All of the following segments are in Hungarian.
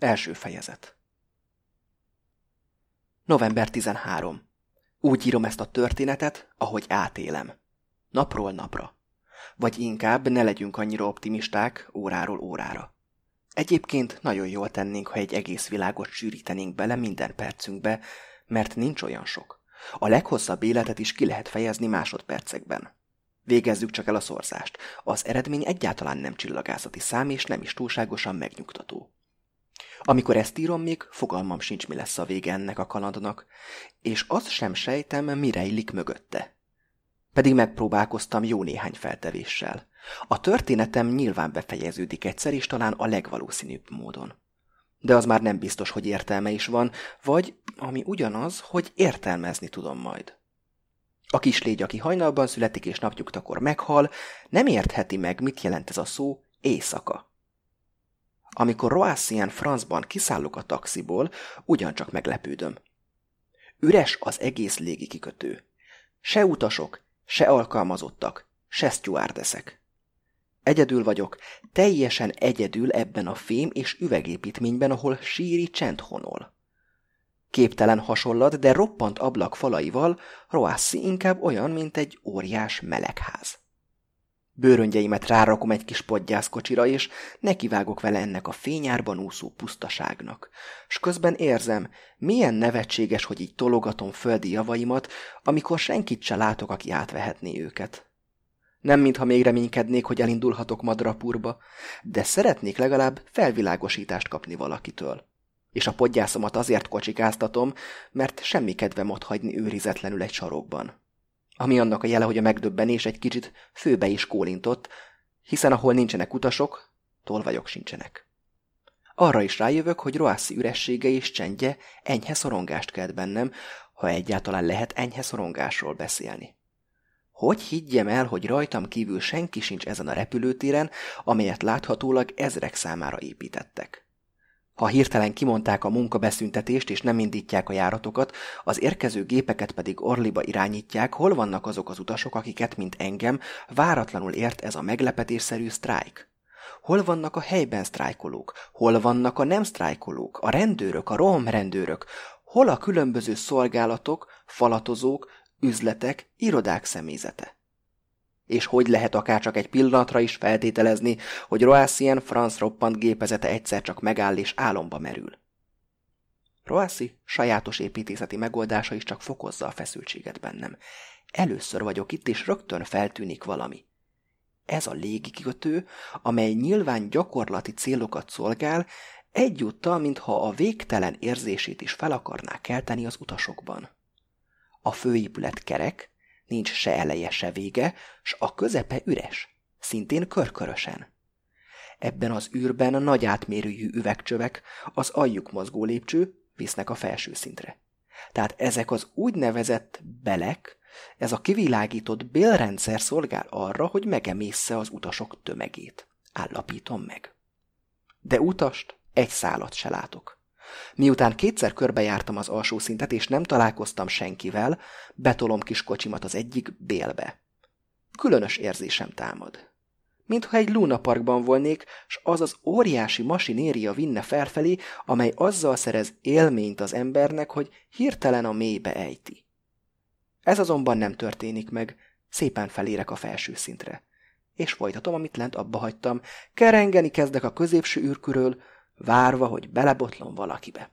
Első fejezet November 13. Úgy írom ezt a történetet, ahogy átélem. Napról napra. Vagy inkább ne legyünk annyira optimisták óráról órára. Egyébként nagyon jól tennénk, ha egy egész világot sűrítenénk bele minden percünkbe, mert nincs olyan sok. A leghosszabb életet is ki lehet fejezni másodpercekben. Végezzük csak el a szorzást. Az eredmény egyáltalán nem csillagászati szám, és nem is túlságosan megnyugtató. Amikor ezt írom, még fogalmam sincs, mi lesz a vége ennek a kalandnak, és azt sem sejtem, mi rejlik mögötte. Pedig megpróbálkoztam jó néhány feltevéssel. A történetem nyilván befejeződik egyszer, és talán a legvalószínűbb módon. De az már nem biztos, hogy értelme is van, vagy, ami ugyanaz, hogy értelmezni tudom majd. A kislégy, aki hajnalban születik és napnyugtakor meghal, nem értheti meg, mit jelent ez a szó éjszaka. Amikor Roassien francban kiszállok a taxiból, ugyancsak meglepődöm. Üres az egész légikikötő. Se utasok, se alkalmazottak, se stewardeszek. Egyedül vagyok, teljesen egyedül ebben a fém és üvegépítményben, ahol síri csend honol. Képtelen hasonlat, de roppant ablak falaival Roassi inkább olyan, mint egy óriás melegház. Bőröngyeimet rárakom egy kis podgyászkocsira, és nekivágok vele ennek a fényárban úszó pusztaságnak. S közben érzem, milyen nevetséges, hogy így tologatom földi javaimat, amikor senkit se látok, aki átvehetné őket. Nem mintha még reménykednék, hogy elindulhatok madrapurba, de szeretnék legalább felvilágosítást kapni valakitől. És a podgyászomat azért kocsikáztatom, mert semmi kedvem ott hagyni őrizetlenül egy sarokban ami annak a jele, hogy a megdöbbenés egy kicsit főbe is kólintott, hiszen ahol nincsenek utasok, tolvajok sincsenek. Arra is rájövök, hogy Roászi üressége és csendje enyhe szorongást kelt bennem, ha egyáltalán lehet enyhe szorongásról beszélni. Hogy higgyem el, hogy rajtam kívül senki sincs ezen a repülőtéren, amelyet láthatólag ezrek számára építettek? Ha hirtelen kimondták a munkabeszüntetést és nem indítják a járatokat, az érkező gépeket pedig Orliba irányítják, hol vannak azok az utasok, akiket, mint engem, váratlanul ért ez a meglepetésszerű sztrájk? Hol vannak a helyben sztrájkolók? Hol vannak a nem sztrájkolók? A rendőrök, a rohamrendőrök? Hol a különböző szolgálatok, falatozók, üzletek, irodák személyzete? És hogy lehet akár csak egy pillanatra is feltételezni, hogy Roassien Franz roppant gépezete egyszer csak megáll és álomba merül. Roassi sajátos építészeti megoldása is csak fokozza a feszültséget bennem. Először vagyok itt, és rögtön feltűnik valami. Ez a légikikötő, amely nyilván gyakorlati célokat szolgál, egyúttal, mintha a végtelen érzését is fel akarná kelteni az utasokban. A főépület kerek, nincs se eleje, se vége, s a közepe üres, szintén körkörösen. Ebben az űrben nagy átmérőjű üvegcsövek, az aljuk mozgó lépcső visznek a felső szintre. Tehát ezek az úgynevezett belek, ez a kivilágított bélrendszer szolgál arra, hogy megemészze az utasok tömegét. Állapítom meg. De utast egy szálat se látok. Miután kétszer körbejártam az alsó szintet, és nem találkoztam senkivel, betolom kis kocsimat az egyik bélbe. Különös érzésem támad. Mintha egy Luna Parkban volnék, s az az óriási masinéria vinne felfelé, amely azzal szerez élményt az embernek, hogy hirtelen a mélybe ejti. Ez azonban nem történik meg, szépen felérek a felső szintre. És folytatom, amit lent abba hagytam, kerengeni kezdek a középső űrköről, várva, hogy belebotlom valakibe.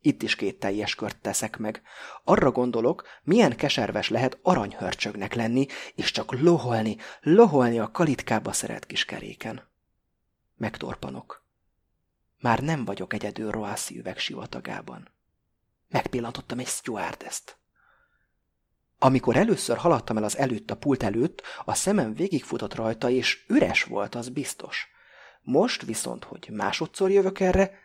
Itt is két teljes kört teszek meg. Arra gondolok, milyen keserves lehet aranyhörcsögnek lenni, és csak loholni, loholni a kalitkába szeret kis keréken. Megtorpanok. Már nem vagyok egyedül Roászi üveg sivatagában. Megpillantottam egy stewardeszt. Amikor először haladtam el az előtt a pult előtt, a szemem végigfutott rajta, és üres volt, az biztos. Most viszont, hogy másodszor jövök erre,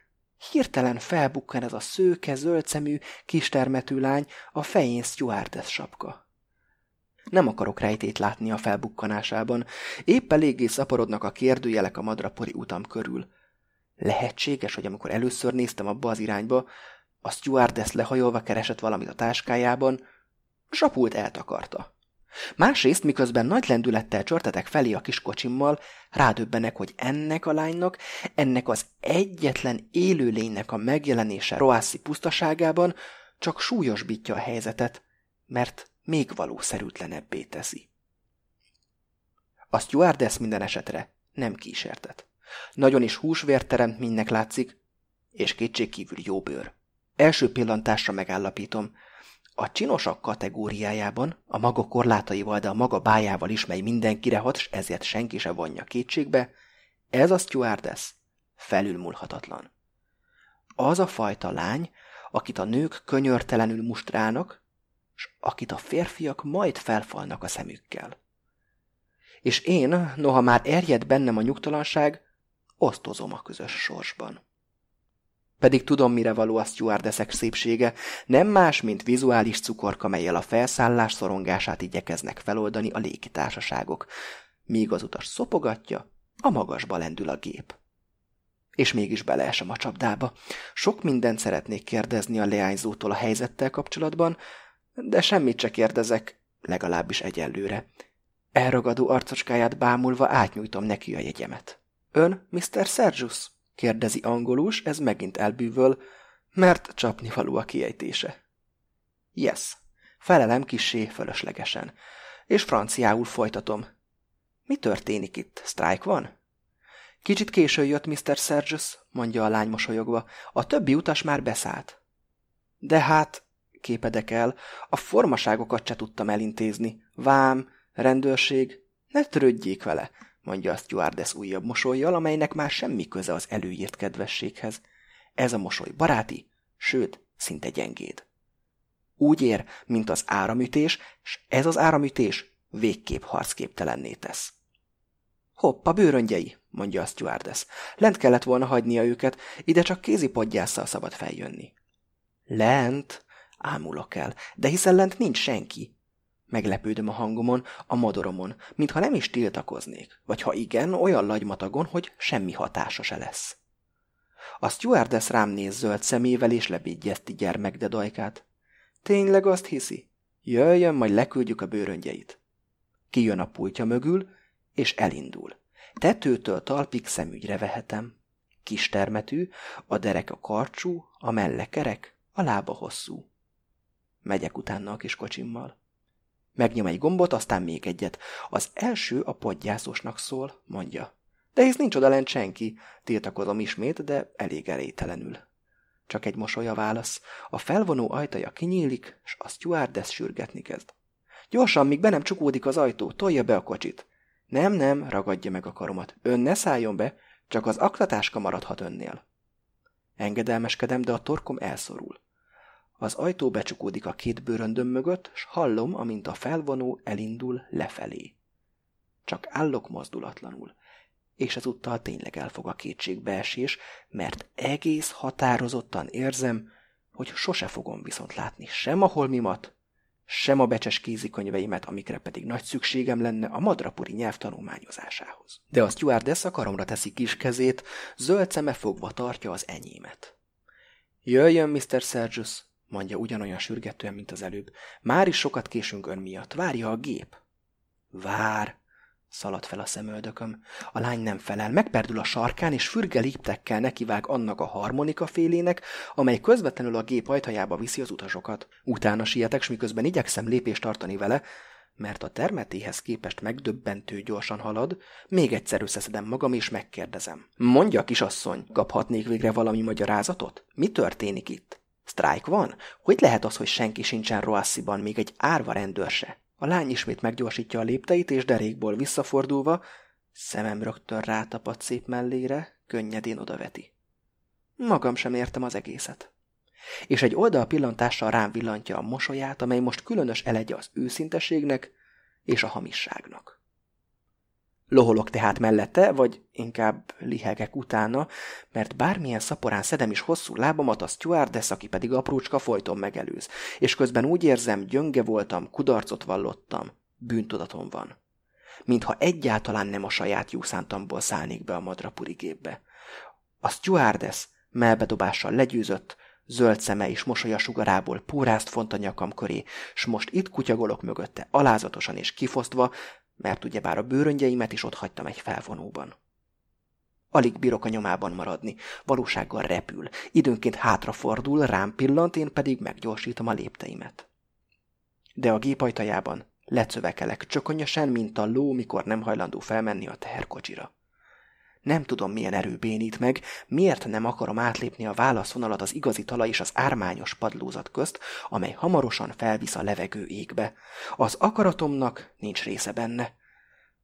hirtelen felbukkan ez a szőke, zöldszemű, kistermetű lány, a fején stewardess sapka. Nem akarok rejtét látni a felbukkanásában, épp eléggé szaporodnak a kérdőjelek a madrapori utam körül. Lehetséges, hogy amikor először néztem abba az irányba, a stewardess lehajolva keresett valamit a táskájában, sapult eltakarta. Másrészt, miközben nagy lendülettel csörtetek felé a kis kocsimmal, rádöbbenek, hogy ennek a lánynak, ennek az egyetlen élőlénynek a megjelenése Roászi pusztaságában csak súlyosbítja a helyzetet, mert még valószerűtlenebbé teszi. A stewardess minden esetre nem kísértet. Nagyon is húsvérteremtménynek látszik, és kétségkívül jó bőr. Első pillantásra megállapítom, a csinosak kategóriájában, a maga korlátaival, de a maga bájával is, mely mindenkire hat, s ezért senki se vonja kétségbe, ez a stewardess felülmúlhatatlan. Az a fajta lány, akit a nők könyörtelenül mustrálnak, s akit a férfiak majd felfalnak a szemükkel. És én, noha már erjed bennem a nyugtalanság, osztozom a közös sorsban. Pedig tudom, mire való a stewardeszek szépsége, nem más, mint vizuális cukorka, melyel a felszállás szorongását igyekeznek feloldani a légitársaságok, míg az utas szopogatja, a magasba lendül a gép. És mégis beleesem a csapdába. Sok mindent szeretnék kérdezni a leányzótól a helyzettel kapcsolatban, de semmit se kérdezek, legalábbis egyelőre. Elragadó arcocskáját bámulva átnyújtom neki a jegyemet. Ön, Mr. Sergius? Kérdezi angolus, ez megint elbűvöl, mert csapni való a kiejtése. Yes, felelem kissé fölöslegesen, és franciául folytatom. Mi történik itt? Sztrájk van? Kicsit késő jött Mr. Sergius, mondja a lány mosolyogva. A többi utas már beszállt. De hát, képedek el, a formaságokat se tudtam elintézni. Vám, rendőrség, ne törődjék vele mondja a stewardess újabb mosolyjal, amelynek már semmi köze az előírt kedvességhez. Ez a mosoly baráti, sőt, szinte gyengéd. Úgy ér, mint az áramütés, s ez az áramütés végképp harcképtelenné tesz. Hoppa, bőröngyei, mondja a stewardess. Lent kellett volna hagynia őket, ide csak kézi podgyásszal szabad feljönni. Lent? Ámulok el, de hiszen lent nincs senki. Meglepődöm a hangomon, a modoromon, mintha nem is tiltakoznék, vagy ha igen, olyan lagymatagon, hogy semmi hatása se lesz. A stewardess rám néz zöld szemével, és lebégyezti gyermek dajkát. Tényleg azt hiszi? Jöjjön, majd leküldjük a bőröngyeit. Kijön a pultja mögül, és elindul. Tetőtől talpig szemügyre vehetem. Kis termetű, a derek a karcsú, a melle kerek, a lába hosszú. Megyek utána a kis kocsimmal. Megnyom egy gombot, aztán még egyet. Az első a podgyászosnak szól, mondja. De hisz nincs odalent senki, tiltakozom ismét, de elég elételenül. Csak egy mosolya válasz. A felvonó ajtaja kinyílik, s a stewardess sürgetni kezd. Gyorsan, míg be nem csukódik az ajtó, tolja be a kocsit. Nem, nem, ragadja meg a karomat. Ön ne szálljon be, csak az aktatáska maradhat önnél. Engedelmeskedem, de a torkom elszorul. Az ajtó becsukódik a két bőröndöm mögött, s hallom, amint a felvonó elindul lefelé. Csak állok mozdulatlanul, és ezúttal tényleg elfog a kétségbeesés, mert egész határozottan érzem, hogy sose fogom viszont látni sem a holmimat, sem a becses kézikönyveimet, amikre pedig nagy szükségem lenne a madrapuri nyelv tanulmányozásához. De a stewardess a karomra teszi kis kezét, zöld szeme fogva tartja az enyémet. Jöjjön, Mr. Sergius, mondja ugyanolyan sürgetően, mint az előbb. Már is sokat késünk ön miatt. Várja a gép. Vár, szalad fel a szemöldököm. A lány nem felel, megperdül a sarkán, és fürge léptekkel nekivág annak a harmonika félének, amely közvetlenül a gép ajtajába viszi az utasokat. Utána sietek, s miközben igyekszem lépést tartani vele, mert a termetéhez képest megdöbbentő gyorsan halad, még egyszer összeszedem magam, és megkérdezem. Mondja, kisasszony, kaphatnék végre valami magyarázatot? Mi történik itt? Sztrájk van? Hogy lehet az, hogy senki sincsen Roassiban, még egy árva rendőr? A lány ismét meggyorsítja a lépteit, és derékból visszafordulva, szemem rögtön rátapad szép mellére, könnyedén odaveti. Magam sem értem az egészet. És egy oldal pillantással rám villantja a mosolyát, amely most különös elegye az őszinteségnek és a hamisságnak. Loholok tehát mellette, vagy inkább lihegek utána, mert bármilyen szaporán szedem is hosszú lábamat, a stewardess, aki pedig aprócska folyton megelőz, és közben úgy érzem, gyönge voltam, kudarcot vallottam, bűntudatom van. Mintha egyáltalán nem a saját jószántamból szállnék be a madrapuri gépbe. A stewardess melbedobással legyőzött, Zöld szeme és mosolya sugarából pórázt font a nyakam köré, s most itt kutyagolok mögötte, alázatosan és kifosztva, mert ugyebár a bőröngyeimet is ott hagytam egy felvonóban. Alig bírok a nyomában maradni, valósággal repül, időnként hátrafordul, rám pillant, én pedig meggyorsítom a lépteimet. De a gép ajtajában lecövekelek csökonyosan, mint a ló, mikor nem hajlandó felmenni a teherkocsira. Nem tudom, milyen erő bénít meg, miért nem akarom átlépni a válaszvonalat az igazi talaj és az ármányos padlózat közt, amely hamarosan felvisz a levegő égbe. Az akaratomnak nincs része benne.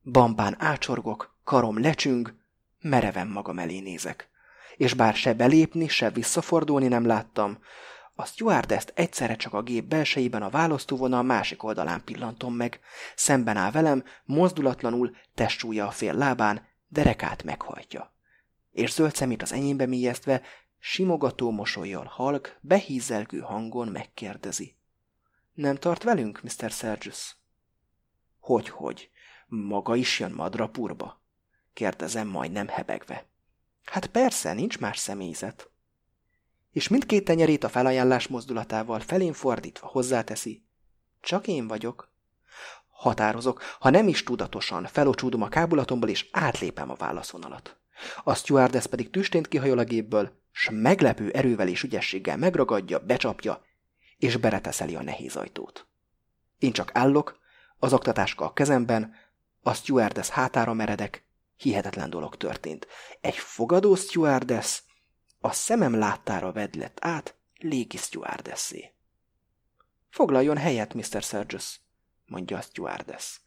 Bambán ácsorgok, karom lecsüng, mereven magam elé nézek. És bár se belépni, se visszafordulni nem láttam, a stewardess egyszerre csak a gép belsejében a választóvonal másik oldalán pillantom meg. Szemben áll velem, mozdulatlanul, testsúlya a fél lábán, derekát meghajtja. És zöld szemét az enyémbe mélyeztve, simogató mosolyjal halk, behízelgő hangon megkérdezi. Nem tart velünk, Mr. Sergius? Hogy-hogy? Maga is jön madrapurba? Kérdezem majdnem hebegve. Hát persze, nincs más személyzet. És mindkét tenyerét a felajánlás mozdulatával felén fordítva hozzáteszi. Csak én vagyok. Határozok, ha nem is tudatosan, felocsúdom a kábulatomból, és átlépem a válaszvonalat. A stewardess pedig tüstént kihajol a gépből, s meglepő erővel és ügyességgel megragadja, becsapja, és bereteszeli a nehéz ajtót. Én csak állok, az oktatáska a kezemben, a stewardess hátára meredek, hihetetlen dolog történt. Egy fogadó stewardess a szemem láttára vedlett át légi stewardessé. Foglaljon helyet, Mr. Sergius, mondja a stewardess.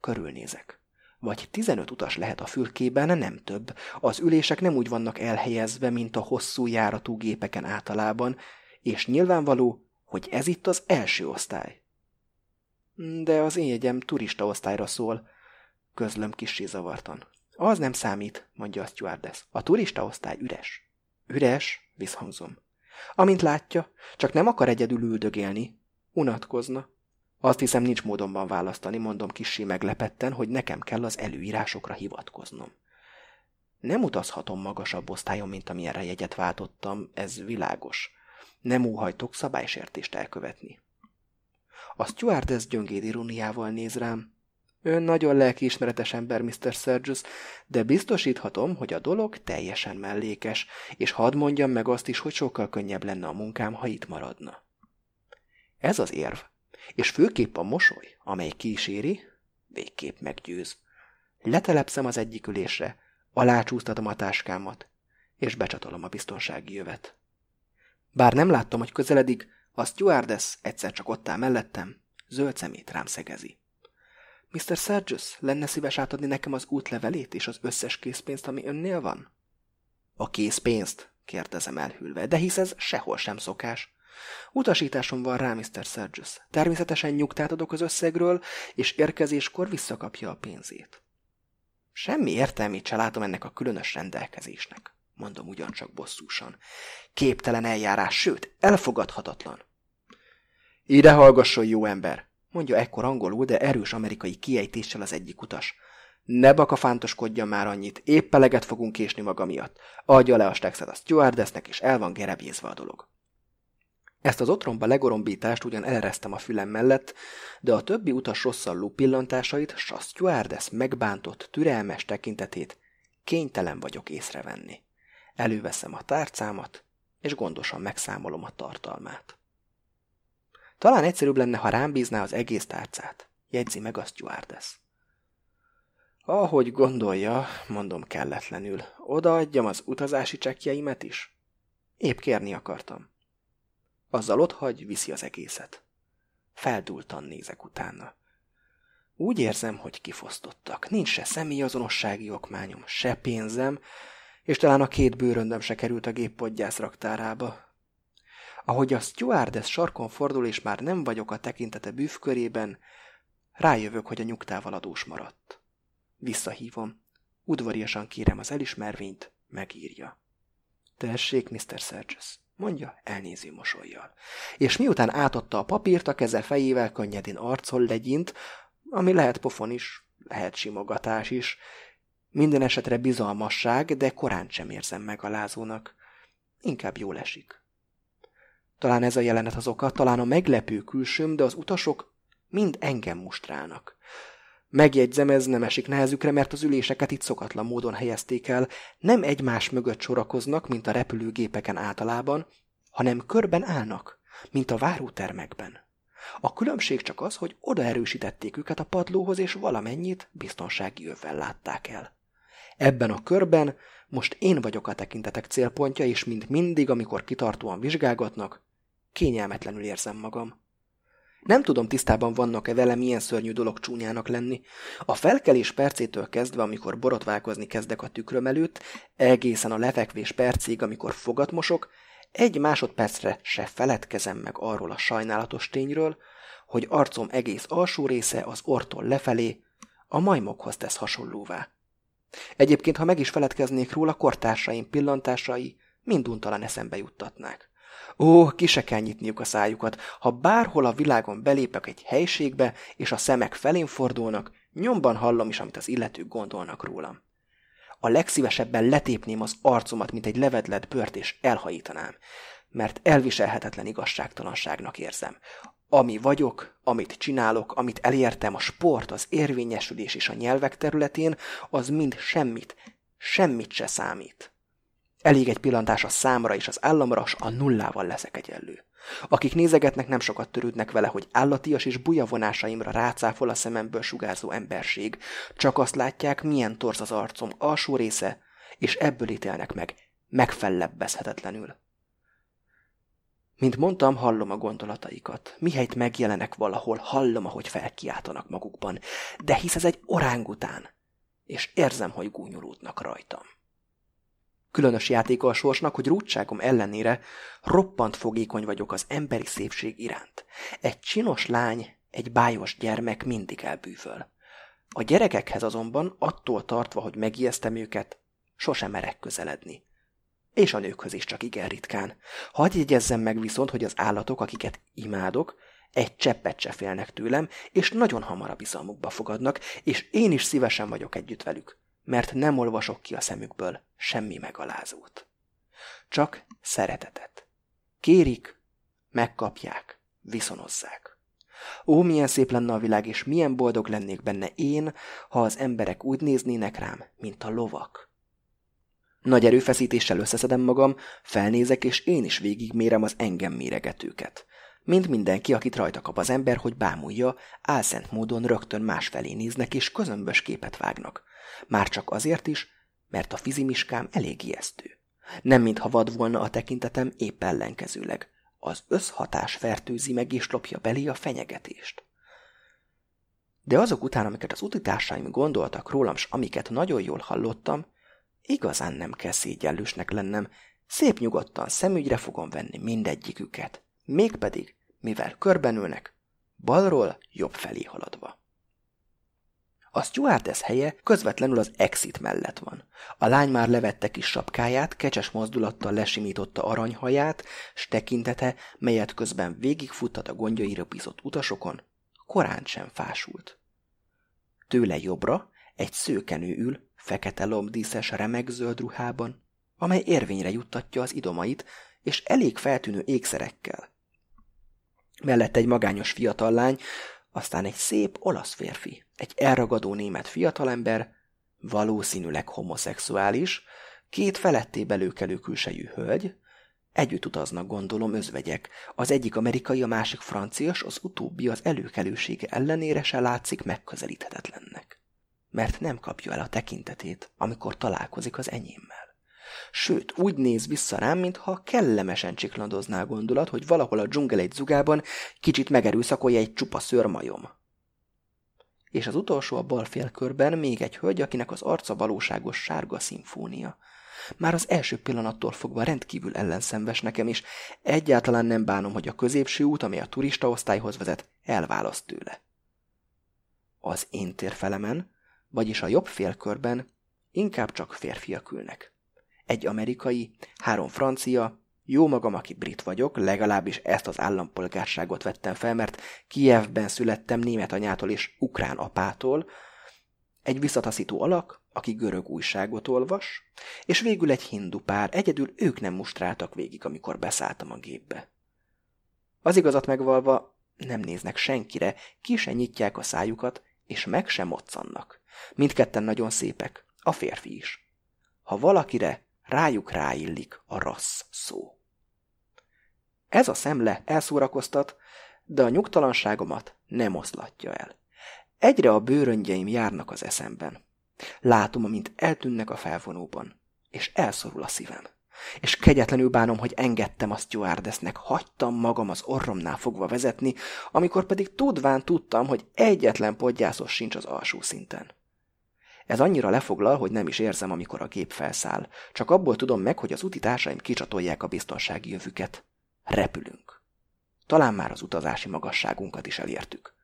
Körülnézek. Vagy tizenöt utas lehet a fülkében, nem több. Az ülések nem úgy vannak elhelyezve, mint a hosszú járatú gépeken általában, és nyilvánvaló, hogy ez itt az első osztály. De az én jegyem turista osztályra szól, közlöm kissé zavartan. Az nem számít, mondja a stewardess. A turista osztály üres. Üres, visszhangzom. Amint látja, csak nem akar egyedül üldögélni. Unatkozna. Azt hiszem, nincs módonban választani, mondom kissé meglepetten, hogy nekem kell az előírásokra hivatkoznom. Nem utazhatom magasabb osztályon, mint amilyenre jegyet váltottam, ez világos. Nem óhajtok szabálysértést elkövetni. A stewardess gyöngéd ironiával néz rám. Ön nagyon lelkiismeretes ember, Mr. Sergius, de biztosíthatom, hogy a dolog teljesen mellékes, és hadd mondjam meg azt is, hogy sokkal könnyebb lenne a munkám, ha itt maradna. Ez az érv, és főképp a mosoly, amely kíséri, végképp meggyőz. Letelepszem az egyik ülésre, alácsúsztatom a táskámat, és becsatolom a biztonsági jövet. Bár nem láttam, hogy közeledik, a stewardess egyszer csak ott áll mellettem, zöld szemét rám szegezi. Mr. Sergius, lenne szíves átadni nekem az útlevelét és az összes készpénzt, ami önnél van? A készpénzt? kérdezem elhűlve, de hisz ez sehol sem szokás. Utasításom van rá, Mr. Sergius. Természetesen nyugtát adok az összegről, és érkezéskor visszakapja a pénzét. Semmi értelmét se látom ennek a különös rendelkezésnek, mondom ugyancsak bosszúsan. Képtelen eljárás, sőt, elfogadhatatlan. Ide hallgasson, jó ember! mondja ekkor angolul, de erős amerikai kiejtéssel az egyik utas. Ne bakafántoskodjon már annyit, épp eleget fogunk késni maga miatt. Adja le a stexet a stewardessnek, és el van gerebjézve a dolog. Ezt az otromba legorombítást ugyan elereztem a fülem mellett, de a többi utas rosszalló pillantásait, s a stewardess megbántott, türelmes tekintetét kénytelen vagyok észrevenni. Előveszem a tárcámat, és gondosan megszámolom a tartalmát. Talán egyszerűbb lenne, ha rám bízná az egész tárcát. Jegyzi meg a stewardess. Ahogy gondolja, mondom kelletlenül, odaadjam az utazási csekkjeimet is? Épp kérni akartam. Azzal ott hagy, viszi az egészet. Feldultan nézek utána. Úgy érzem, hogy kifosztottak. Nincs se személyazonossági okmányom, se pénzem, és talán a két bőröndöm se került a géppodgyász raktárába. Ahogy a stewardess sarkon fordul, és már nem vagyok a tekintete bűvkörében, rájövök, hogy a nyugtával adós maradt. Visszahívom. Udvariasan kérem az elismervényt, megírja. Tessék, Mr. Sergius, mondja elnéző mosolyjal. És miután átadta a papírt, a keze fejével könnyedén arcol legyint, ami lehet pofon is, lehet simogatás is, minden esetre bizalmasság, de korán sem érzem megalázónak. Inkább jól esik. Talán ez a jelenet az oka, talán a meglepő külsőm, de az utasok mind engem mustrálnak. Megjegyzem, ez nem esik nehezükre, mert az üléseket itt szokatlan módon helyezték el, nem egymás mögött sorakoznak, mint a repülőgépeken általában, hanem körben állnak, mint a várótermekben. A különbség csak az, hogy oda erősítették őket a padlóhoz, és valamennyit biztonsági övvel látták el. Ebben a körben most én vagyok a tekintetek célpontja, és mint mindig, amikor kitartóan vizsgálgatnak, kényelmetlenül érzem magam. Nem tudom, tisztában vannak-e vele, milyen szörnyű dolog csúnyának lenni. A felkelés percétől kezdve, amikor borotválkozni kezdek a tükröm előtt, egészen a lefekvés percig, amikor fogat mosok, egy másodpercre se feledkezem meg arról a sajnálatos tényről, hogy arcom egész alsó része az ortól lefelé a majmokhoz tesz hasonlóvá. Egyébként, ha meg is feledkeznék róla, kortársaim pillantásai minduntalan eszembe juttatnák. Ó, ki se kell nyitniuk a szájukat. Ha bárhol a világon belépek egy helységbe, és a szemek felén fordulnak, nyomban hallom is, amit az illetők gondolnak rólam. A legszívesebben letépném az arcomat, mint egy levedlet bört, és elhajítanám, mert elviselhetetlen igazságtalanságnak érzem. Ami vagyok, amit csinálok, amit elértem, a sport, az érvényesülés és a nyelvek területén, az mind semmit, semmit se számít. Elég egy pillantás a számra és az államra, s a nullával leszek egyenlő. Akik nézegetnek, nem sokat törődnek vele, hogy állatias és buja vonásaimra rácáfol a szememből sugárzó emberség. Csak azt látják, milyen torz az arcom alsó része, és ebből ítélnek meg, megfellebbezhetetlenül. Mint mondtam, hallom a gondolataikat. Mihelyt megjelenek valahol, hallom, ahogy felkiáltanak magukban. De hisz ez egy orángután, és érzem, hogy gúnyolódnak rajtam. Különös játéka a sorsnak, hogy rúdságom ellenére roppant fogékony vagyok az emberi szépség iránt. Egy csinos lány, egy bájos gyermek mindig elbűvöl. A gyerekekhez azonban attól tartva, hogy megijesztem őket, sosem merek közeledni. És a nőkhöz is csak igen ritkán. Hadd jegyezzem meg viszont, hogy az állatok, akiket imádok, egy cseppet se félnek tőlem, és nagyon hamar a bizalmukba fogadnak, és én is szívesen vagyok együtt velük mert nem olvasok ki a szemükből semmi megalázót. Csak szeretetet. Kérik, megkapják, viszonozzák. Ó, milyen szép lenne a világ, és milyen boldog lennék benne én, ha az emberek úgy néznének rám, mint a lovak. Nagy erőfeszítéssel összeszedem magam, felnézek, és én is végigmérem az engem méregetőket. Mint mindenki, akit rajta kap az ember, hogy bámulja, álszent módon rögtön másfelé néznek, és közömbös képet vágnak. Már csak azért is, mert a fizimiskám elég ijesztő. Nem mintha vad volna a tekintetem, épp ellenkezőleg. Az összhatás fertőzi meg és lopja belé a fenyegetést. De azok után, amiket az utitársaim gondoltak rólam, s amiket nagyon jól hallottam, igazán nem kell szégyellősnek lennem, szép nyugodtan szemügyre fogom venni mindegyiküket, mégpedig, mivel körbenülnek, balról jobb felé haladva. A stewardess helye közvetlenül az exit mellett van. A lány már levette kis sapkáját, kecses mozdulattal lesimította aranyhaját, s tekintete, melyet közben végigfuttat a gondjaira bízott utasokon, korán sem fásult. Tőle jobbra egy szőkenő ül, fekete lombdíszes remek-zöld ruhában, amely érvényre juttatja az idomait, és elég feltűnő ékszerekkel. Mellett egy magányos fiatal lány, aztán egy szép olasz férfi, egy elragadó német fiatalember, valószínűleg homoszexuális, két feletté belőkelő külsejű hölgy, együtt utaznak gondolom özvegyek, az egyik amerikai, a másik francias, az utóbbi az előkelősége ellenére se látszik megközelíthetetlennek. Mert nem kapja el a tekintetét, amikor találkozik az enyémmel. Sőt, úgy néz vissza rám, mintha kellemesen csiklandozná a gondolat, hogy valahol a dzsungel egy zugában kicsit megerőszakolja egy csupa szörmajom. És az utolsó a bal félkörben még egy hölgy, akinek az arca valóságos sárga szimfónia. Már az első pillanattól fogva rendkívül ellenszenves nekem, és egyáltalán nem bánom, hogy a középső út, ami a turista osztályhoz vezet, elválaszt tőle. Az én térfelemen, vagyis a jobb félkörben inkább csak férfiak ülnek egy amerikai, három francia, jó magam, aki brit vagyok, legalábbis ezt az állampolgárságot vettem fel, mert Kijevben születtem német anyától és ukrán apától, egy visszataszító alak, aki görög újságot olvas, és végül egy hindu pár, egyedül ők nem mustráltak végig, amikor beszálltam a gépbe. Az igazat megvalva nem néznek senkire, ki se nyitják a szájukat, és meg sem moccannak. Mindketten nagyon szépek, a férfi is. Ha valakire, rájuk ráillik a rassz szó. Ez a szemle elszórakoztat, de a nyugtalanságomat nem oszlatja el. Egyre a bőröngyeim járnak az eszemben. Látom, amint eltűnnek a felvonóban, és elszorul a szívem. És kegyetlenül bánom, hogy engedtem a stewardessnek, hagytam magam az orromnál fogva vezetni, amikor pedig tudván tudtam, hogy egyetlen podgyászos sincs az alsó szinten. Ez annyira lefoglal, hogy nem is érzem, amikor a gép felszáll. Csak abból tudom meg, hogy az utitársaim kicsatolják a biztonsági jövüket. Repülünk. Talán már az utazási magasságunkat is elértük.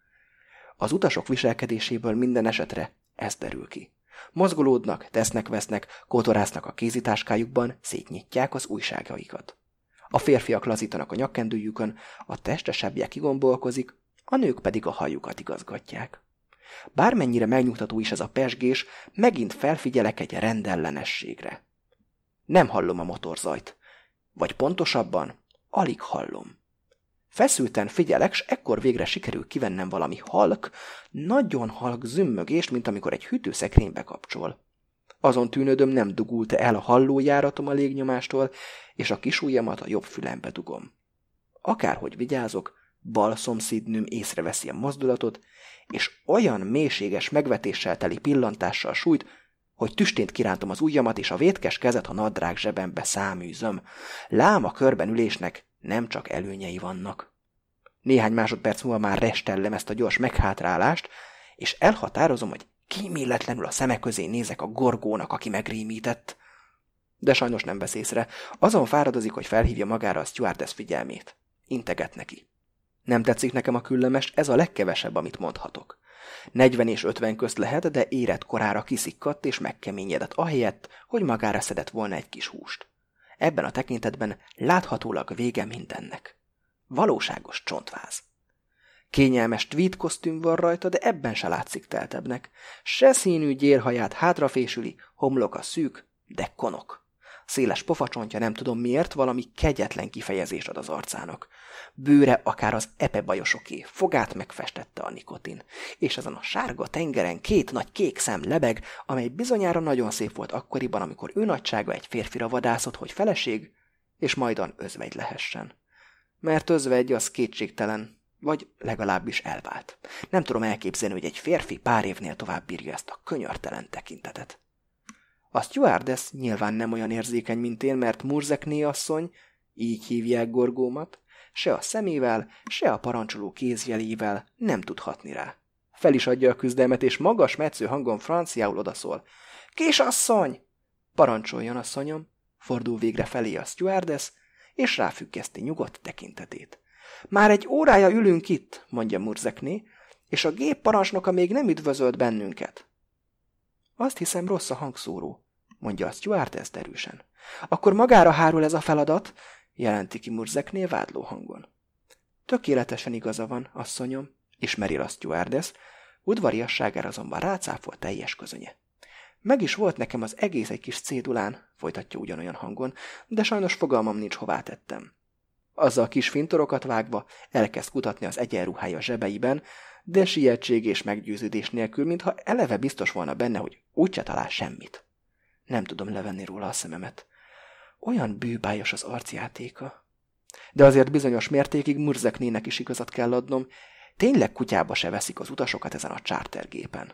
Az utasok viselkedéséből minden esetre ez derül ki. Mozgolódnak, tesznek-vesznek, kotorásznak a kézitáskájukban, szétnyitják az újságaikat. A férfiak lazítanak a nyakkendőjükön, a testesebbje kigombolkozik, a nők pedig a hajukat igazgatják. Bármennyire megnyugtató is ez a pesgés, megint felfigyelek egy rendellenességre. Nem hallom a motorzajt. Vagy pontosabban, alig hallom. Feszülten figyelek, s ekkor végre sikerül kivennem valami halk, nagyon halk zümmögést, mint amikor egy hűtőszekrénybe kapcsol. Azon tűnődöm, nem dugult el a hallójáratom a légnyomástól, és a kis ujjamat a jobb fülembe dugom. Akárhogy vigyázok, bal szomszédnőm észreveszi a mozdulatot, és olyan mélységes megvetéssel teli pillantással sújt, hogy tüstént kirántom az ujjamat, és a vétkes kezet a nadrág zsebembe száműzöm. Lám a körben nem csak előnyei vannak. Néhány másodperc múlva már restellem ezt a gyors meghátrálást, és elhatározom, hogy kíméletlenül a szemek közé nézek a gorgónak, aki megrémített. De sajnos nem vesz észre. Azon fáradozik, hogy felhívja magára a stewardess figyelmét. Integet neki. Nem tetszik nekem a küllemes, ez a legkevesebb, amit mondhatok. 40 és 50 közt lehet, de érett korára kiszikkadt és megkeményedett ahelyett, hogy magára szedett volna egy kis húst. Ebben a tekintetben láthatólag vége mindennek. Valóságos csontváz. Kényelmes tweed kosztüm van rajta, de ebben se látszik teltebbnek. Se színű gyérhaját hátrafésüli, homloka szűk, de konok. Széles pofacsontja nem tudom miért, valami kegyetlen kifejezést ad az arcának. Bőre akár az epebajosoké, fogát megfestette a nikotin, és ezen a sárga tengeren két nagy kék szem lebeg, amely bizonyára nagyon szép volt akkoriban, amikor ő nagysága egy férfira vadászott, hogy feleség, és majdan özvegy lehessen. Mert özvegy az kétségtelen, vagy legalábbis elvált. Nem tudom elképzelni, hogy egy férfi pár évnél tovább bírja ezt a könyörtelen tekintetet. A stewardess nyilván nem olyan érzékeny, mint én, mert Murzekné asszony, így hívják gorgómat, se a szemével, se a parancsoló kézjelével nem tudhatni rá. Fel is adja a küzdelmet, és magas metsző hangon franciául odaszól. Kisasszony! Parancsoljon, asszonyom! Fordul végre felé a stewardess, és ráfüggeszti nyugodt tekintetét. Már egy órája ülünk itt, mondja Murzekné, és a gép parancsnoka még nem üdvözölt bennünket. Azt hiszem rossz a hangszóró, mondja a stewardess erősen. Akkor magára hárul ez a feladat, jelenti ki Murzeknél vádló hangon. Tökéletesen igaza van, asszonyom, ismeri a stewardess, udvariasságára azonban rácáfol teljes közönye. Meg is volt nekem az egész egy kis cédulán, folytatja ugyanolyan hangon, de sajnos fogalmam nincs hová tettem. Azzal kis fintorokat vágva elkezd kutatni az egyenruhája zsebeiben, de sietség és meggyőződés nélkül, mintha eleve biztos volna benne, hogy úgyse talál semmit. Nem tudom levenni róla a szememet. Olyan bűbájos az arcjátéka. De azért bizonyos mértékig Murzeknének is igazat kell adnom, tényleg kutyába se veszik az utasokat ezen a csártergépen.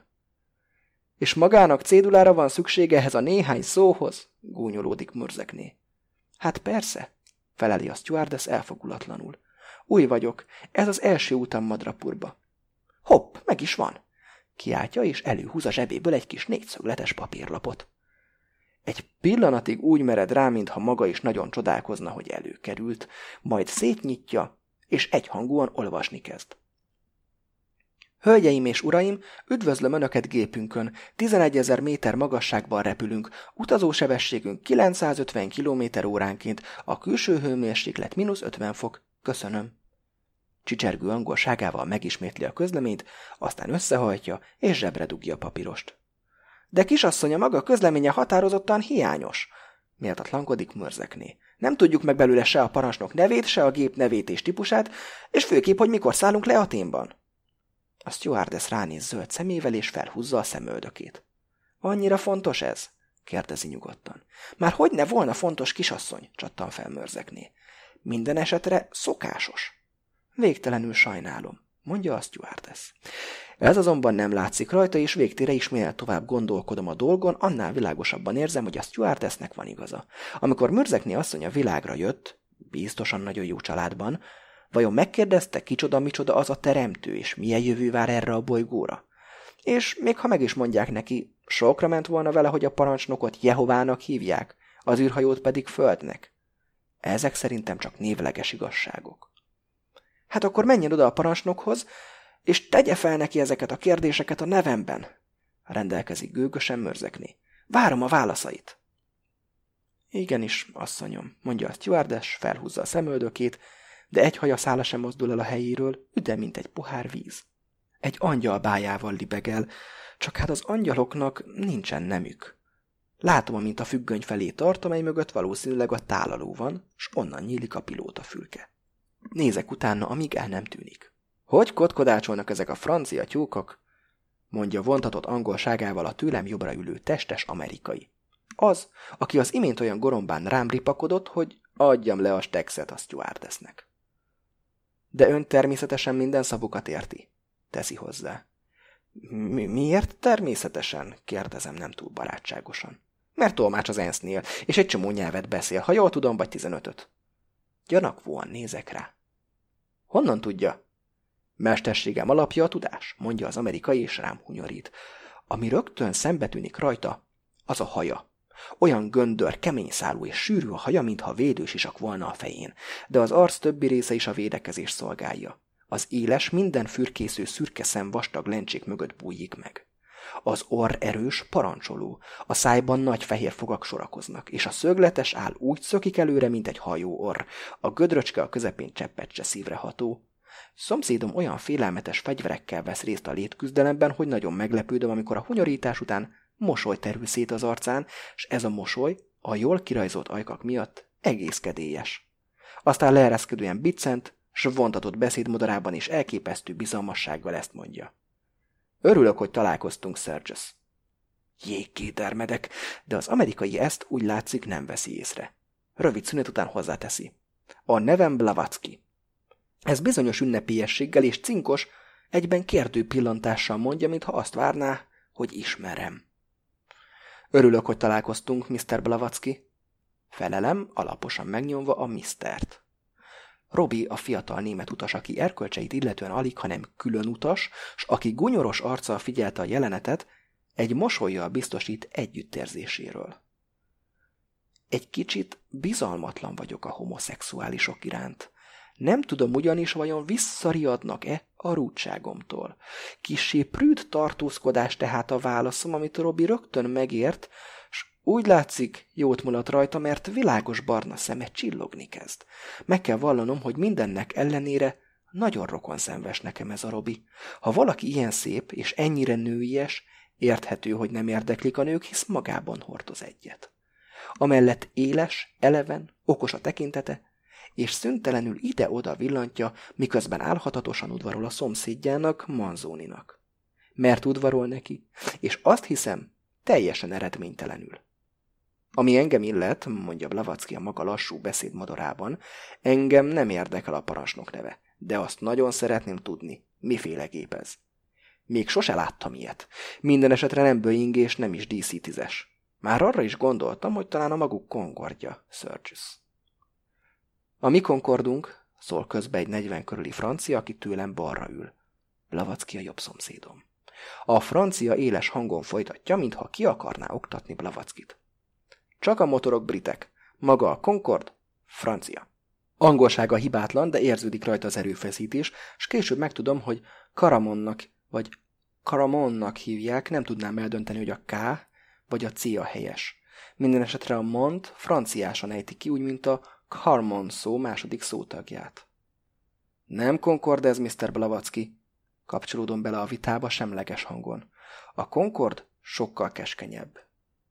És magának cédulára van szüksége ehhez a néhány szóhoz? gúnyolódik Murzekné. Hát persze, feleli a stewardess elfogulatlanul. Új vagyok, ez az első utam Madrapurba. Hopp, meg is van! Kiáltja, és előhúz a zsebéből egy kis négyszögletes papírlapot. Egy pillanatig úgy mered rá, mintha maga is nagyon csodálkozna, hogy előkerült, majd szétnyitja, és egyhangúan olvasni kezd. Hölgyeim és uraim, üdvözlöm Önöket gépünkön. 11 ezer méter magasságban repülünk. Utazósebességünk 950 km óránként, a külső hőmérséklet mínusz 50 fok. Köszönöm. Csicsergő angolságával megismétli a közleményt, aztán összehajtja és zsebre dugja a papírost. De kisasszonya maga közleménye határozottan hiányos, Méltatlankodik mörzekné. Nem tudjuk meg belőle se a parancsnok nevét, se a gép nevét és típusát, és főképp, hogy mikor szállunk le a témban. A stewardess ránéz zöld szemével, és felhúzza a szemöldökét. Annyira fontos ez? kérdezi nyugodtan. Már hogy ne volna fontos kisasszony, csattan fel mörzekné. Minden esetre szokásos. Végtelenül sajnálom, mondja a stewardess. Ez azonban nem látszik rajta, és végtére is minél tovább gondolkodom a dolgon, annál világosabban érzem, hogy a stewardessnek van igaza. Amikor Mörzekné asszony a világra jött, biztosan nagyon jó családban, vajon megkérdezte, kicsoda-micsoda az a teremtő, és milyen jövő vár erre a bolygóra? És még ha meg is mondják neki, sokra ment volna vele, hogy a parancsnokot Jehovának hívják, az űrhajót pedig Földnek. Ezek szerintem csak névleges igazságok. Hát akkor menjen oda a parancsnokhoz, és tegye fel neki ezeket a kérdéseket a nevemben, rendelkezik gőgösen mörzekni. Várom a válaszait. Igenis, asszonyom, mondja a stewardess, felhúzza a szemöldökét, de egy haja szála sem mozdul el a helyéről, üde, mint egy pohár víz. Egy angyal bájával libegel, csak hát az angyaloknak nincsen nemük. Látom, amint a függöny felé tart, amely mögött valószínűleg a tálaló van, s onnan nyílik a pilóta fülke. Nézek utána, amíg el nem tűnik. Hogy kotkodácsolnak ezek a francia tyúkok? mondja vontatott angolságával a tőlem jobbra ülő testes amerikai. Az, aki az imént olyan gorombán rám ripakodott, hogy adjam le a stexet a stewardessnek. De ön természetesen minden szavukat érti, teszi hozzá. Mi miért természetesen? kérdezem nem túl barátságosan. Mert tolmács az ENSZ-nél, és egy csomó nyelvet beszél, ha jól tudom, vagy tizenötöt. Gyanakvóan nézek rá. Honnan tudja? Mesterségem alapja a tudás, mondja az amerikai, és rám hunyorít. Ami rögtön szembetűnik rajta, az a haja. Olyan göndör, kemény szálú és sűrű a haja, mintha védősisak volna a fején, de az arc többi része is a védekezés szolgálja. Az éles, minden fürkésző szürke szem vastag lencsék mögött bújik meg. Az orr erős, parancsoló, a szájban nagy fehér fogak sorakoznak, és a szögletes áll úgy szökik előre, mint egy hajó orr, a gödröcske a közepén cseppet se ható. Szomszédom olyan félelmetes fegyverekkel vesz részt a létküzdelemben, hogy nagyon meglepődöm, amikor a hunyorítás után mosoly terül szét az arcán, és ez a mosoly a jól kirajzolt ajkak miatt egész kedélyes. Aztán leereszkedően biccent, s vontatott beszédmodorában is elképesztő bizalmassággal ezt mondja. Örülök, hogy találkoztunk, Serges. Jégkétermedek, de az amerikai ezt úgy látszik nem veszi észre. Rövid szünet után hozzáteszi. A nevem Blavatsky. Ez bizonyos ünnepélyességgel és cinkos, egyben kérdő pillantással mondja, mintha azt várná, hogy ismerem. Örülök, hogy találkoztunk, Mr. Blavatsky. Felelem, alaposan megnyomva a misztert. Robi a fiatal német utas, aki erkölcseit illetően alig, hanem külön utas, s aki gunyoros arccal figyelte a jelenetet, egy mosolyjal biztosít együttérzéséről. Egy kicsit bizalmatlan vagyok a homoszexuálisok iránt. Nem tudom ugyanis, vajon visszariadnak-e a rúdságomtól. Kissé prűd tartózkodás tehát a válaszom, amit Robi rögtön megért, s úgy látszik, jót mulat rajta, mert világos barna szeme csillogni kezd. Meg kell vallanom, hogy mindennek ellenére nagyon rokon szenves nekem ez a Robi. Ha valaki ilyen szép és ennyire nőies, érthető, hogy nem érdeklik a nők, hisz magában hordoz egyet. Amellett éles, eleven, okos a tekintete, és szüntelenül ide-oda villantja, miközben álhatatosan udvarol a szomszédjának, Manzóninak. Mert udvarol neki, és azt hiszem, teljesen eredménytelenül. Ami engem illet, mondja Blavacki a maga lassú beszédmodorában, engem nem érdekel a parancsnok neve, de azt nagyon szeretném tudni, miféle gép ez. Még sose láttam ilyet. Minden esetre nem Boeing és nem is DC-10-es. Már arra is gondoltam, hogy talán a maguk Concordja, Surges. A mi Concordunk, szól közbe egy 40 körüli francia, aki tőlem balra ül. Blavacki a jobb szomszédom. A francia éles hangon folytatja, mintha ki akarná oktatni Blavackit. Csak a motorok britek. Maga a Concord, francia. Angolsága hibátlan, de érződik rajta az erőfeszítés, és később megtudom, hogy Karamonnak vagy Karamonnak hívják, nem tudnám eldönteni, hogy a K vagy a C a helyes. Minden esetre a mont franciásan ejti ki, úgy, mint a Carmon szó második szótagját. Nem Concord ez, Mr. Blavatsky. Kapcsolódom bele a vitába semleges hangon. A Concord sokkal keskenyebb.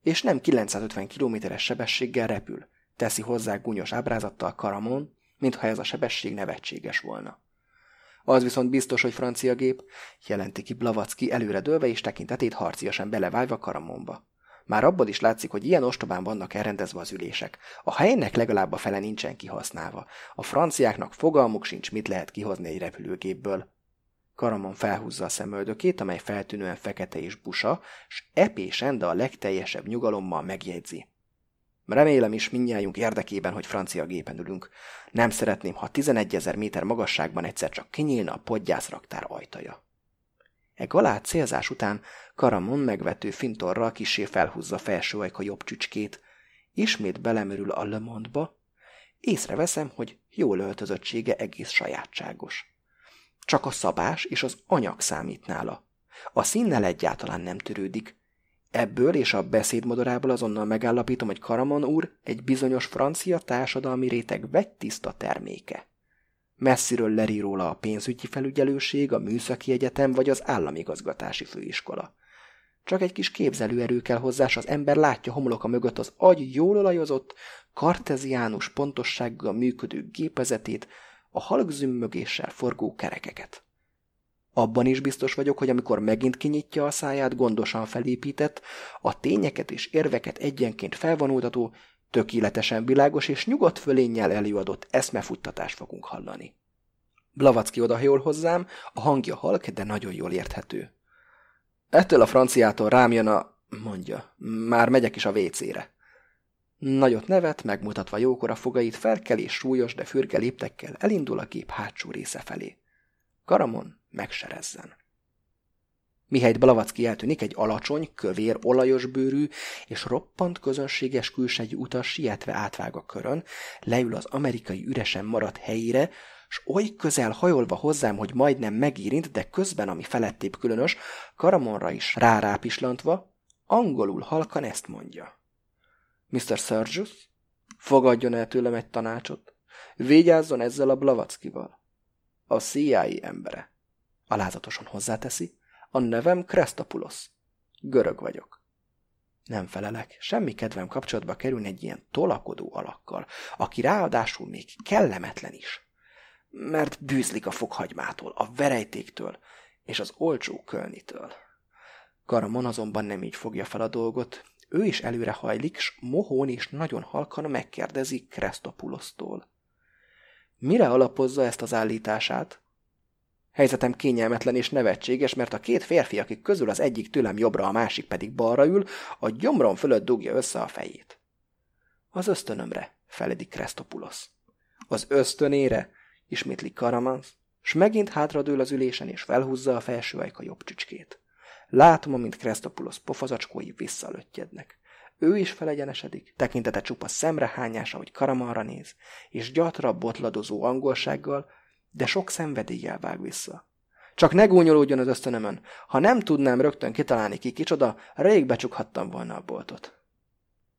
és nem 950 kilométeres sebességgel repül, teszi hozzá gúnyos ábrázattal Karamon, mintha ez a sebesség nevetséges volna. Az viszont biztos, hogy francia gép, jelenti ki Blavacki előre dőlve és tekintetét harciasan belevágva Karamonba. Már abból is látszik, hogy ilyen ostobán vannak elrendezve az ülések. A helynek legalább a fele nincsen kihasználva. A franciáknak fogalmuk sincs, mit lehet kihozni egy repülőgépből. Karamon felhúzza a szemöldökét, amely feltűnően fekete és busa, s epésen, de a legteljesebb nyugalommal megjegyzi. Remélem is mindnyájunk érdekében, hogy francia gépen ülünk. Nem szeretném, ha 11 ezer méter magasságban egyszer csak kinyílna a podgyászraktár ajtaja. E galát célzás után Karamon megvető fintorral kisé felhúzza felső ajka jobb csücskét, ismét belemörül a lemondba, észreveszem, hogy jól öltözöttsége egész sajátságos. Csak a szabás és az anyag számít nála. A színnel egyáltalán nem törődik. Ebből és a beszédmodorából azonnal megállapítom, hogy Karamon úr egy bizonyos francia társadalmi réteg vegytiszta terméke. Messziről leri róla a pénzügyi felügyelőség, a műszaki egyetem vagy az államigazgatási főiskola. Csak egy kis képzelőerő kell hozzá, az ember látja homloka mögött az agy jól olajozott, karteziánus pontossággal működő gépezetét, a halkzümmögéssel forgó kerekeket. Abban is biztos vagyok, hogy amikor megint kinyitja a száját gondosan felépített, a tényeket és érveket egyenként felvonultató, tökéletesen világos és nyugodt fölénnyel előadott eszmefuttatást fogunk hallani. Blavacki odahajol hozzám, a hangja halk, de nagyon jól érthető. Ettől a franciától rám jön a... mondja. Már megyek is a vécére. Nagyot nevet, megmutatva jókora fogait felkel és súlyos, de fürge léptekkel elindul a gép hátsó része felé. Karamon megserezzen. Mihelyt Blavacki eltűnik, egy alacsony, kövér, olajos bőrű és roppant közönséges külsejű utas sietve átvág a körön, leül az amerikai üresen maradt helyére, s oly közel hajolva hozzám, hogy majdnem megérint, de közben, ami felettébb különös, Karamonra is rárápislantva, angolul halkan ezt mondja. Mr. Sergius, fogadjon el tőlem egy tanácsot. Vigyázzon ezzel a Blavackival. A CIA embere. Alázatosan hozzáteszi, a nevem Krestapulos. Görög vagyok. Nem felelek, semmi kedvem kapcsolatba kerülni egy ilyen tolakodó alakkal, aki ráadásul még kellemetlen is. Mert bűzlik a fokhagymától, a verejtéktől és az olcsó kölnitől. Karamon azonban nem így fogja fel a dolgot, ő is előre hajlik, s mohón és nagyon halkan megkérdezi Krestopulosztól. Mire alapozza ezt az állítását? Helyzetem kényelmetlen és nevetséges, mert a két férfi, akik közül az egyik tőlem jobbra, a másik pedig balra ül, a gyomrom fölött dugja össze a fejét. Az ösztönömre, feledik Krestopulos. Az ösztönére, ismétli Karamans, s megint hátradől az ülésen és felhúzza a felső ajka jobb csücskét. Látom, amint Krestopulos pofazacskói visszalöttjednek. Ő is felegyenesedik, tekintete csupa szemrehányása, hogy Karamanra néz, és gyatra botladozó angolsággal, de sok szenvedéllyel vág vissza. Csak ne gúnyolódjon az ösztönömön. Ha nem tudnám rögtön kitalálni ki kicsoda, rég becsukhattam volna a boltot.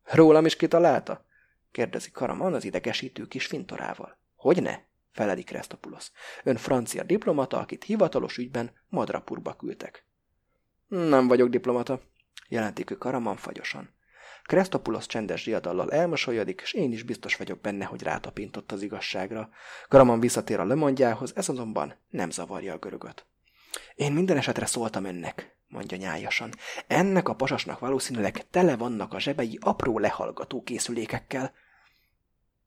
Rólam is kitalálta? kérdezi Karaman az idegesítő kis fintorával. Hogy ne? feledik Krestopulos. Ön francia diplomata, akit hivatalos ügyben Madrapurba küldtek. Nem vagyok diplomata, jelentik ő Karaman fagyosan. Krestopulos csendes diadallal elmosolyodik, és én is biztos vagyok benne, hogy rátapintott az igazságra. Karaman visszatér a lemondjához, ez azonban nem zavarja a görögöt. Én minden esetre szóltam önnek, mondja nyájasan. Ennek a pasasnak valószínűleg tele vannak a zsebei apró lehallgató készülékekkel.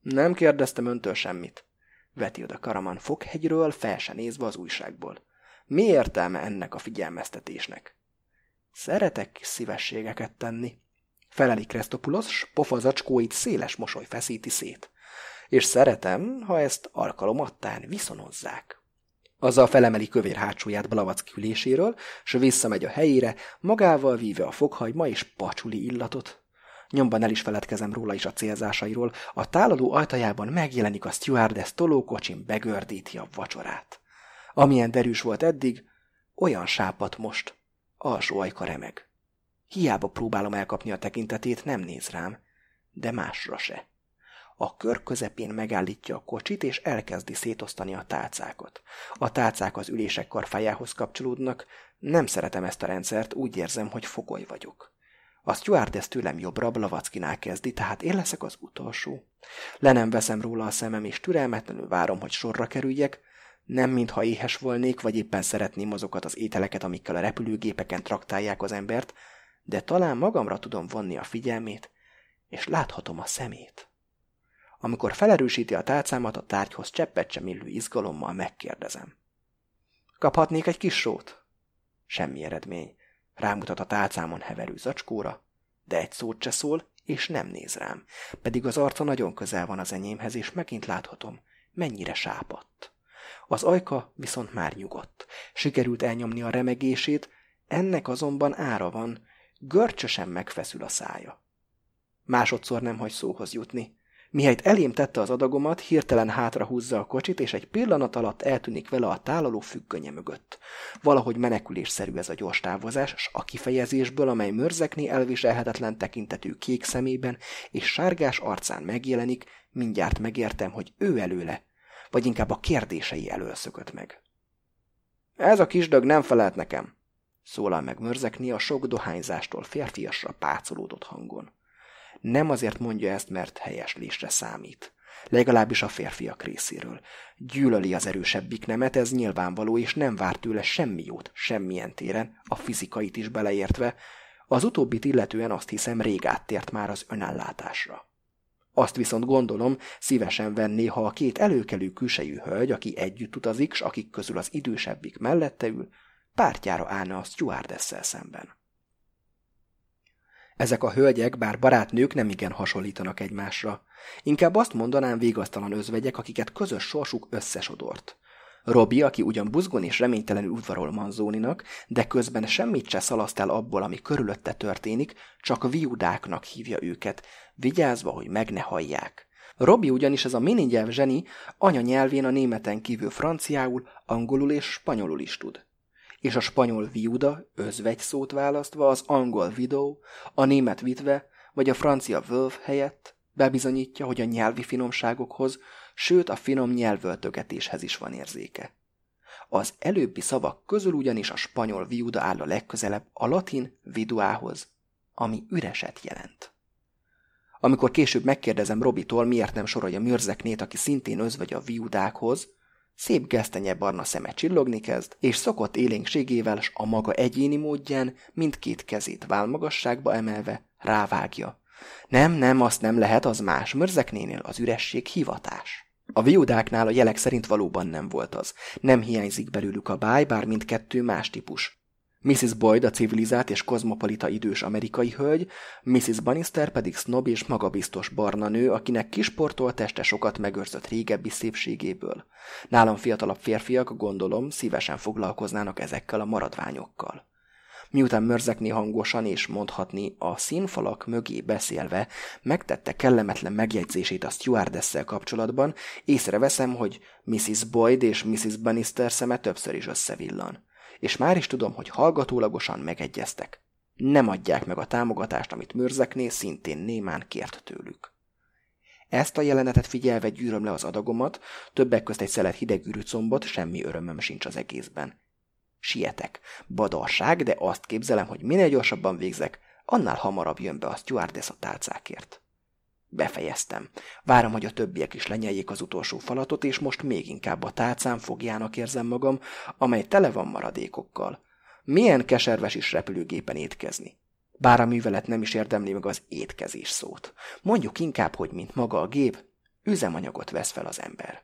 Nem kérdeztem öntől semmit, veti oda Karaman foghegyről, fel se nézve az újságból. Mi értelme ennek a figyelmeztetésnek? Szeretek szívességeket tenni, feleli Krestopulos, s pofazacskóit széles mosoly feszíti szét. És szeretem, ha ezt alkalomattán viszonozzák. Azzal felemeli kövér hátsóját Blavacki üléséről, s visszamegy a helyére, magával víve a fokhajma és pacsuli illatot. Nyomban el is feledkezem róla is a célzásairól, a tálaló ajtajában megjelenik a stewardess tolókocsin begördíti a vacsorát. Amilyen derűs volt eddig, olyan sápat most, alsó ajka remeg. Hiába próbálom elkapni a tekintetét, nem néz rám, de másra se. A kör közepén megállítja a kocsit, és elkezdi szétosztani a tálcákat. A tálcák az ülések karfájához kapcsolódnak, nem szeretem ezt a rendszert, úgy érzem, hogy fogoly vagyok. A stewardess tőlem jobbra Blavackinál kezdi, tehát én leszek az utolsó. Le nem veszem róla a szemem, és türelmetlenül várom, hogy sorra kerüljek, nem mintha éhes volnék, vagy éppen szeretném azokat az ételeket, amikkel a repülőgépeken traktálják az embert, de talán magamra tudom vonni a figyelmét, és láthatom a szemét. Amikor felerősíti a tálcámat, a tárgyhoz cseppet sem illő izgalommal megkérdezem. Kaphatnék egy kis sót? Semmi eredmény. Rámutat a tálcámon heverő zacskóra, de egy szót se szól, és nem néz rám, pedig az arca nagyon közel van az enyémhez, és megint láthatom, mennyire sápadt. Az ajka viszont már nyugodt. Sikerült elnyomni a remegését, ennek azonban ára van, görcsösen megfeszül a szája. Másodszor nem hagy szóhoz jutni. Mihelyt elém tette az adagomat, hirtelen hátra húzza a kocsit, és egy pillanat alatt eltűnik vele a tálaló függönye mögött. Valahogy menekülésszerű ez a gyors távozás, s a kifejezésből, amely mörzekné elviselhetetlen tekintetű kék szemében és sárgás arcán megjelenik, mindjárt megértem, hogy ő előle, vagy inkább a kérdései elől szökött meg. Ez a kisdag nem felelt nekem, szólal meg mörzekni a sok dohányzástól férfiasra pácolódott hangon. Nem azért mondja ezt, mert helyeslésre számít. Legalábbis a férfiak részéről. Gyűlöli az erősebbik nemet, ez nyilvánvaló, és nem vár tőle semmi jót, semmilyen téren, a fizikait is beleértve. Az utóbbit illetően azt hiszem rég áttért már az önellátásra. Azt viszont gondolom, szívesen venné, ha a két előkelő külsejű hölgy, aki együtt utazik, s akik közül az idősebbik mellette ül, pártjára állna a stewardesszel szemben. Ezek a hölgyek, bár barátnők, nem igen hasonlítanak egymásra. Inkább azt mondanám végasztalan özvegyek, akiket közös sorsuk összesodort. Robi, aki ugyan buzgon és reménytelenül udvarol Manzóninak, de közben semmit se szalaszt el abból, ami körülötte történik, csak viudáknak hívja őket, vigyázva, hogy meg ne hallják. Robi ugyanis ez a mininyelv zseni anyanyelvén a németen kívül franciául, angolul és spanyolul is tud és a spanyol viuda özvegy szót választva az angol widow, a német vitve vagy a francia völv helyett bebizonyítja, hogy a nyelvi finomságokhoz, sőt a finom nyelvöltögetéshez is van érzéke. Az előbbi szavak közül ugyanis a spanyol viuda áll a legközelebb a latin viduához, ami üreset jelent. Amikor később megkérdezem Robitól, miért nem sorolja Mürzeknét, aki szintén özvegy a viudákhoz, Szép gesztenye barna szeme csillogni kezd, és szokott élénkségével s a maga egyéni módján mindkét kezét válmagasságba emelve rávágja. Nem, nem, azt nem lehet, az más. Mörzeknénél az üresség hivatás. A viudáknál a jelek szerint valóban nem volt az. Nem hiányzik belőlük a báj, bár mindkettő más típus. Mrs. Boyd a civilizált és kozmopolita idős amerikai hölgy, Mrs. Bannister pedig snob és magabiztos barna nő, akinek kisportolt teste sokat megőrzött régebbi szépségéből. Nálam fiatalabb férfiak, gondolom, szívesen foglalkoznának ezekkel a maradványokkal. Miután mörzekni hangosan és mondhatni a színfalak mögé beszélve, megtette kellemetlen megjegyzését a stewardesszel kapcsolatban, észreveszem, hogy Mrs. Boyd és Mrs. Bannister szeme többször is összevillan és már is tudom, hogy hallgatólagosan megegyeztek. Nem adják meg a támogatást, amit Mörzekné szintén némán kért tőlük. Ezt a jelenetet figyelve gyűröm le az adagomat, többek közt egy szelet hidegűrű combot, semmi örömöm sincs az egészben. Sietek. Badarság, de azt képzelem, hogy minél gyorsabban végzek, annál hamarabb jön be a stewardess a tálcákért. Befejeztem. Várom, hogy a többiek is lenyeljék az utolsó falatot, és most még inkább a tálcám fogjának érzem magam, amely tele van maradékokkal. Milyen keserves is repülőgépen étkezni. Bár a művelet nem is érdemli meg az étkezés szót. Mondjuk inkább, hogy mint maga a gép, üzemanyagot vesz fel az ember.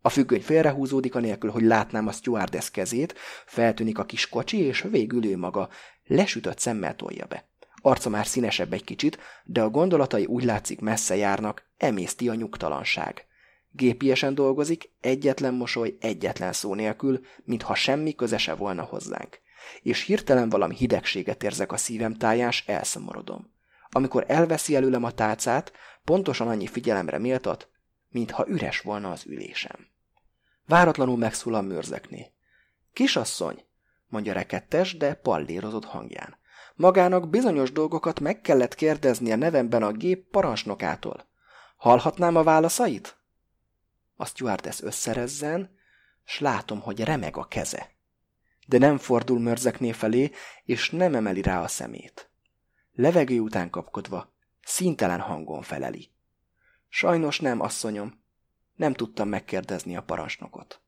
A függöny félrehúzódik anélkül, hogy látnám a stewardess kezét, feltűnik a kis kocsi, és végül ő maga lesütött szemmel tolja be. Arca már színesebb egy kicsit, de a gondolatai úgy látszik messze járnak, emészti a nyugtalanság. Gépiesen dolgozik, egyetlen mosoly, egyetlen szó nélkül, mintha semmi köze volna hozzánk. És hirtelen valami hidegséget érzek a szívem táján, s elszomorodom. Amikor elveszi előlem a tálcát, pontosan annyi figyelemre méltat, mintha üres volna az ülésem. Váratlanul megszólal mörzekné. Kisasszony, mondja rekettes, de pallírozott hangján. Magának bizonyos dolgokat meg kellett kérdezni a nevemben a gép parancsnokától. Hallhatnám a válaszait? A stewardess összerezzen, s látom, hogy remeg a keze. De nem fordul mörzekné felé, és nem emeli rá a szemét. levegő után kapkodva, színtelen hangon feleli. Sajnos nem, asszonyom. Nem tudtam megkérdezni a parancsnokot.